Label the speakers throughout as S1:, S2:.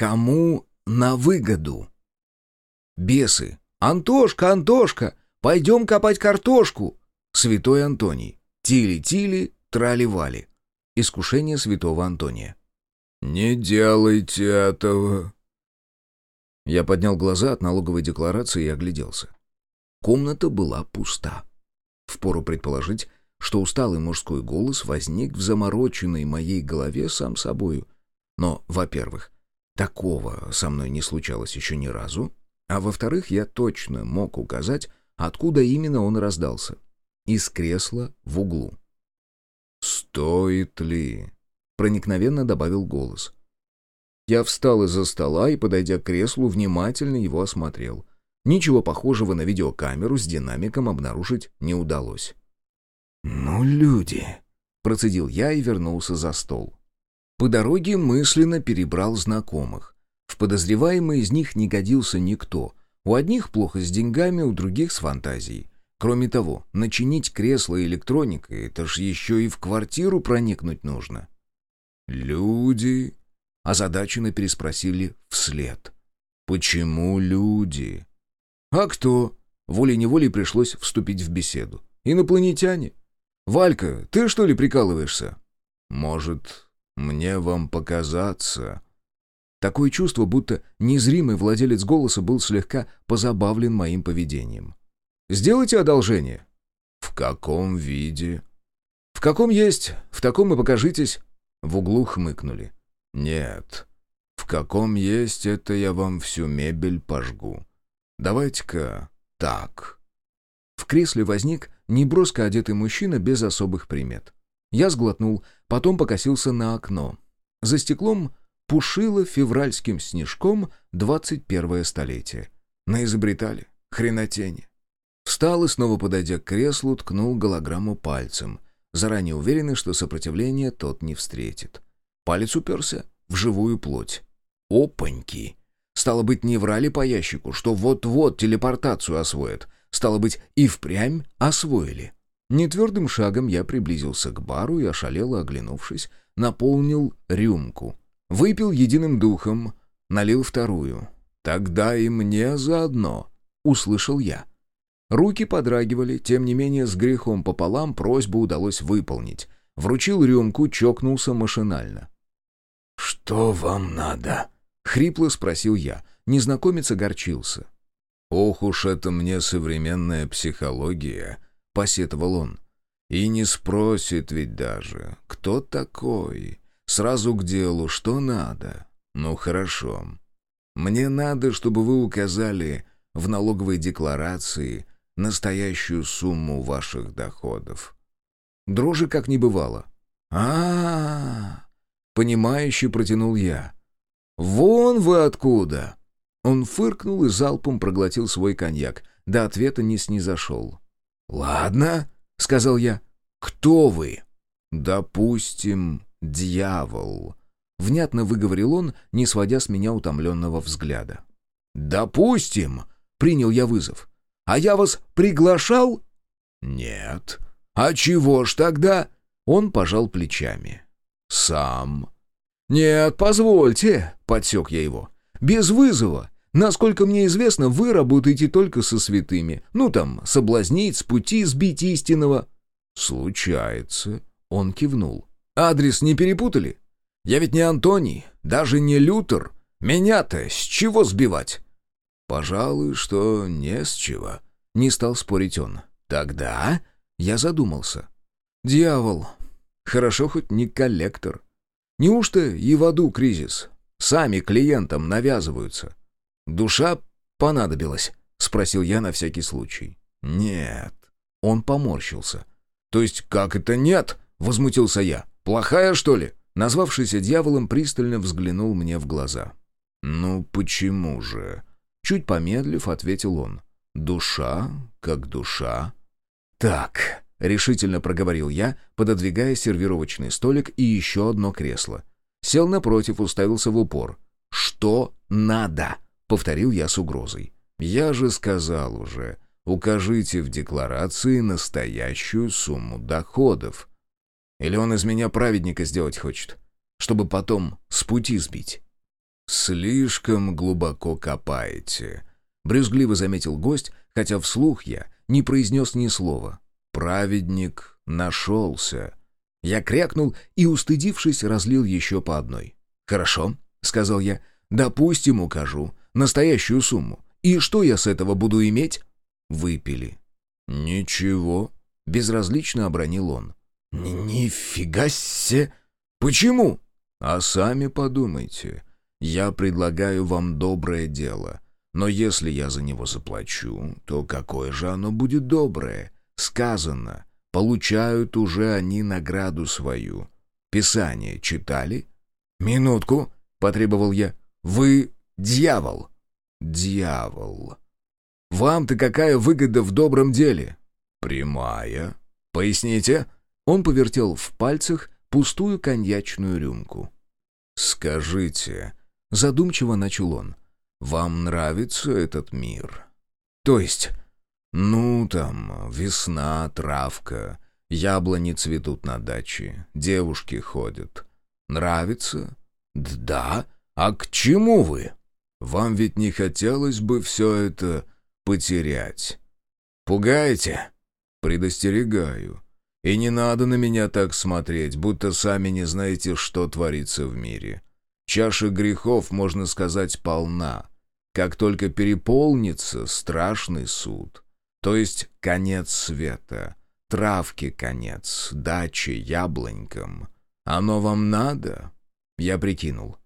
S1: Кому на выгоду? Бесы. «Антошка, Антошка, пойдем копать картошку!» Святой Антоний. Тили-тили, трали-вали. Искушение святого Антония.
S2: «Не делайте этого!»
S1: Я поднял глаза от налоговой декларации и огляделся. Комната была пуста. Впору предположить, что усталый мужской голос возник в замороченной моей голове сам собою. Но, во-первых, такого со мной не случалось еще ни разу, а во-вторых, я точно мог указать, откуда именно он раздался. Из кресла в углу.
S2: «Стоит ли?»
S1: — проникновенно добавил голос. Я встал из-за стола и, подойдя к креслу, внимательно его осмотрел. Ничего похожего на видеокамеру с динамиком обнаружить не удалось. «Ну, люди!» — процедил я и вернулся за стол. По дороге мысленно перебрал знакомых. В подозреваемые из них не годился никто. У одних плохо с деньгами, у других с фантазией. Кроме того, начинить кресло электроникой — это ж еще и в квартиру проникнуть нужно.
S2: «Люди?»
S1: — озадаченно переспросили вслед.
S2: «Почему люди?»
S1: «А кто?» — волей-неволей пришлось вступить в беседу. «Инопланетяне. Валька, ты что ли прикалываешься?»
S2: «Может, мне вам показаться?»
S1: Такое чувство, будто незримый владелец голоса был слегка позабавлен моим поведением. «Сделайте одолжение».
S2: «В каком виде?»
S1: «В каком есть, в таком и покажитесь». В углу хмыкнули.
S2: «Нет, в каком есть, это я вам всю мебель пожгу. Давайте-ка так».
S1: В кресле возник неброско одетый мужчина без особых примет. Я сглотнул, потом покосился на окно. За стеклом пушило февральским снежком 21 столетие. Наизобретали. Хренотени. Встал и, снова подойдя к креслу, ткнул голограмму пальцем, заранее уверенный, что сопротивления тот не встретит. Палец уперся в живую плоть. Опаньки! Стало быть, не врали по ящику, что вот-вот телепортацию освоят. Стало быть, и впрямь освоили. Нетвердым шагом я приблизился к бару и, ошалело оглянувшись, наполнил рюмку. Выпил единым духом, налил вторую. «Тогда и мне заодно», — услышал я. Руки подрагивали, тем не менее с грехом пополам просьбу удалось выполнить. Вручил рюмку, чокнулся машинально.
S2: «Что вам надо?»
S1: — хрипло спросил я. Незнакомец огорчился.
S2: «Ох уж это мне современная психология», — посетовал он. «И не спросит ведь даже, кто такой?» Сразу к делу, что надо? Ну, хорошо. Мне надо, чтобы вы указали в налоговой декларации настоящую сумму ваших доходов.
S1: Дрожи как не бывало. а, -а, -а Понимающе протянул я. «Вон вы откуда!» Он фыркнул и залпом проглотил свой коньяк. До ответа не снизошел. «Ладно», — сказал я. «Кто вы?»
S2: «Допустим, «Дьявол!» — внятно выговорил он, не сводя с меня утомленного взгляда.
S1: «Допустим!» — принял я вызов. «А я вас приглашал?»
S2: «Нет».
S1: «А чего ж тогда?» Он пожал плечами.
S2: «Сам».
S1: «Нет, позвольте», — подсек я его. «Без вызова. Насколько мне известно, вы работаете только со святыми. Ну там, соблазнить, с пути сбить истинного».
S2: «Случается», —
S1: он кивнул. Адрес не перепутали? Я ведь не Антоний, даже не Лютер. Меня-то с чего сбивать?»
S2: «Пожалуй, что не с чего», — не стал спорить он.
S1: «Тогда...» — я задумался. «Дьявол. Хорошо хоть не коллектор. Неужто и в аду кризис? Сами клиентам навязываются. Душа понадобилась?» — спросил я на всякий случай.
S2: «Нет».
S1: Он поморщился. «То есть как это нет?» — возмутился я. Плохая, что ли?» Назвавшийся дьяволом пристально взглянул мне в глаза.
S2: «Ну почему же?»
S1: Чуть помедлив, ответил он.
S2: «Душа как душа».
S1: «Так», — решительно проговорил я, пододвигая сервировочный столик и еще одно кресло. Сел напротив, уставился в упор. «Что надо?» — повторил я с угрозой.
S2: «Я же сказал уже, укажите в декларации настоящую сумму доходов».
S1: Или он из меня праведника сделать хочет, чтобы потом с пути сбить?
S2: слишком глубоко копаете», — брюзгливо заметил гость, хотя вслух я не произнес ни слова. «Праведник нашелся». Я крякнул и, устыдившись, разлил еще по одной. «Хорошо», — сказал я, — «допустим, укажу. Настоящую сумму. И что я с этого буду иметь?» Выпили. «Ничего», — безразлично обронил он.
S1: «Нифига себе! Почему?»
S2: «А сами подумайте. Я предлагаю вам доброе дело. Но если я за него заплачу, то какое же оно будет доброе? Сказано, получают уже они награду свою. Писание читали?»
S1: «Минутку», — потребовал я. «Вы дьявол».
S2: «Дьявол».
S1: «Вам-то какая выгода в добром деле?»
S2: «Прямая».
S1: «Поясните?» Он повертел в пальцах пустую коньячную рюмку.
S2: «Скажите», — задумчиво начал он, — «вам нравится этот мир?»
S1: «То есть?»
S2: «Ну, там, весна, травка, яблони цветут на даче, девушки ходят. Нравится?»
S1: «Да. А к чему вы?»
S2: «Вам ведь не хотелось бы все это потерять?»
S1: «Пугаете?»
S2: «Предостерегаю. И не надо на меня так смотреть, будто сами не знаете, что творится в мире. Чаша грехов, можно сказать, полна. Как только переполнится страшный суд, то есть конец света, травки конец, дачи яблонькам. Оно вам надо? Я прикинул.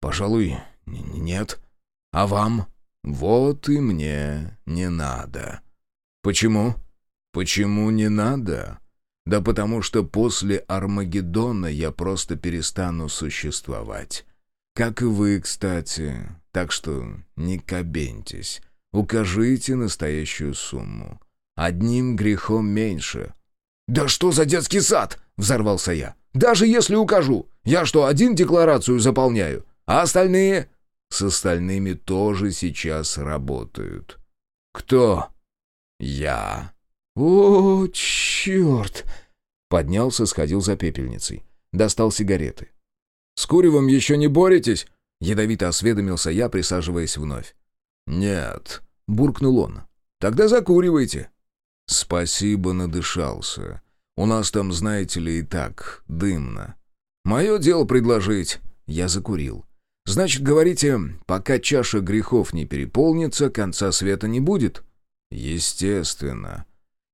S1: Пожалуй, нет. А вам?
S2: Вот и мне не надо.
S1: Почему?
S2: Почему не надо? Да потому что после Армагеддона я просто перестану существовать. Как и вы, кстати. Так что не кабентесь. Укажите настоящую сумму. Одним грехом меньше».
S1: «Да что за детский сад?» — взорвался я. «Даже если укажу, я что, один декларацию заполняю? А остальные?»
S2: «С остальными тоже сейчас работают».
S1: «Кто?»
S2: «Я».
S1: «О, черт!» Поднялся, сходил за пепельницей. Достал сигареты. «С куревом еще не боретесь?» Ядовито осведомился я, присаживаясь вновь.
S2: «Нет», —
S1: буркнул он. «Тогда закуривайте».
S2: «Спасибо, надышался. У нас там, знаете ли, и так дымно». «Мое дело предложить». Я закурил. «Значит, говорите, пока чаша грехов не переполнится, конца света не будет?» «Естественно.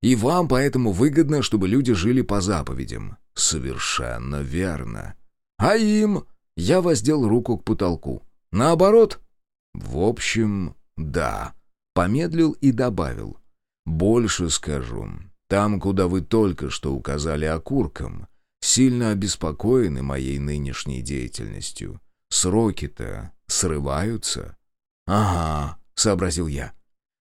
S2: И вам поэтому выгодно, чтобы люди жили по заповедям». «Совершенно верно».
S1: «А им?» Я воздел руку к потолку. «Наоборот?»
S2: «В общем, да». Помедлил и добавил. «Больше скажу. Там, куда вы только что указали окурком, сильно обеспокоены моей нынешней деятельностью. Сроки-то срываются».
S1: «Ага», — сообразил я.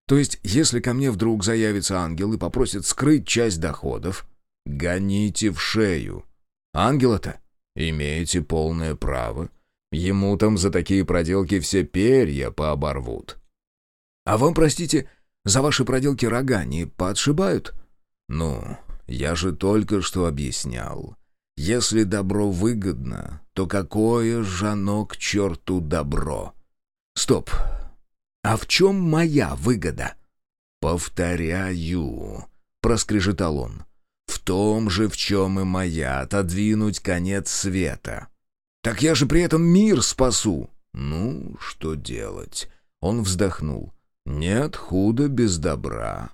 S1: То есть, если ко мне вдруг заявится ангел и попросит скрыть часть доходов,
S2: гоните в шею.
S1: Ангела-то?
S2: Имеете полное право. Ему там за такие проделки все перья пооборвут.
S1: А вам, простите, за ваши проделки рога не подшибают?
S2: Ну, я же только что объяснял. Если добро выгодно, то какое же оно к черту добро?
S1: Стоп, «А в чем моя выгода?»
S2: «Повторяю», — проскрежетал он. «В том же, в чем и моя, отодвинуть конец света».
S1: «Так я же при этом мир спасу!»
S2: «Ну, что делать?» Он вздохнул. «Нет худа без добра».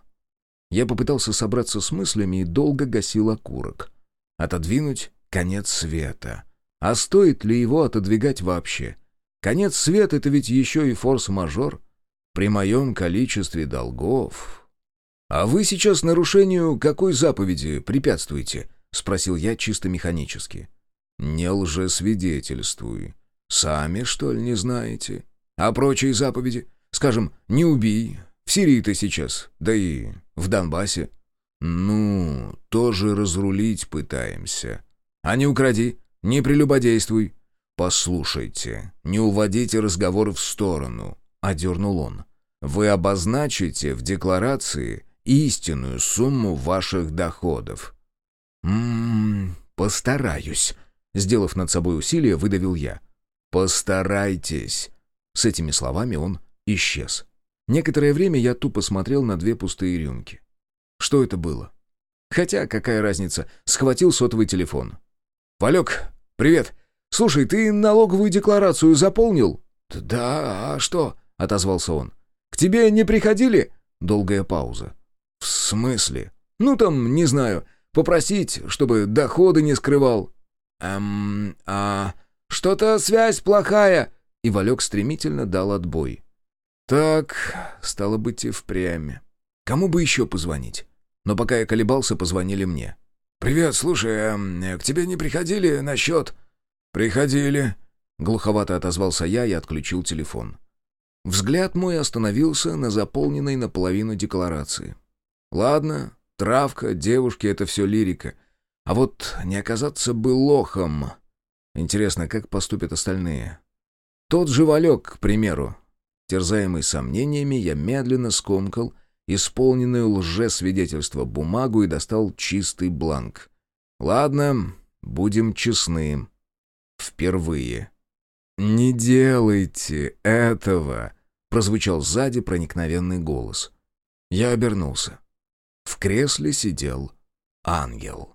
S1: Я попытался собраться с мыслями и долго гасил окурок. Отодвинуть конец света. А стоит ли его отодвигать вообще? Конец света — это ведь еще и форс-мажор — при моем количестве долгов... «А вы сейчас нарушению какой заповеди препятствуете?» — спросил я чисто механически.
S2: «Не лжесвидетельствуй. Сами, что ли, не знаете?
S1: А прочие заповеди? Скажем, не убей. В Сирии-то сейчас, да и в Донбассе».
S2: «Ну, тоже разрулить пытаемся».
S1: «А не укради, не прелюбодействуй».
S2: «Послушайте, не уводите разговор в сторону. — одернул он. «Вы обозначите в декларации истинную сумму ваших доходов».
S1: «М-м, постараюсь», — сделав над собой усилие, выдавил я.
S2: «Постарайтесь»,
S1: С этими словами он исчез. Некоторое время я тупо смотрел на две пустые рюмки. Что это было? Хотя, какая разница, схватил сотовый телефон. «Валек, привет! Слушай, ты налоговую декларацию заполнил?»
S2: «Да, а что?»
S1: — отозвался он. «К тебе не приходили?» Долгая пауза.
S2: «В смысле?»
S1: «Ну там, не знаю, попросить, чтобы доходы не скрывал».
S2: «Эм, а что-то связь плохая!»
S1: И Валек стремительно дал отбой. «Так, стало быть, и впрямь. Кому бы еще позвонить?» Но пока я колебался, позвонили мне.
S2: «Привет, слушай, э, к тебе не приходили насчет...»
S1: «Приходили», — глуховато отозвался я и отключил телефон. Взгляд мой остановился на заполненной наполовину декларации. «Ладно, травка, девушки — это все лирика. А вот не оказаться бы лохом. Интересно, как поступят остальные? Тот же Валек, к примеру. Терзаемый сомнениями, я медленно скомкал исполненную лжесвидетельство бумагу и достал чистый бланк. Ладно, будем честны. Впервые. «Не делайте этого!» — прозвучал сзади проникновенный голос. Я обернулся. В кресле сидел ангел.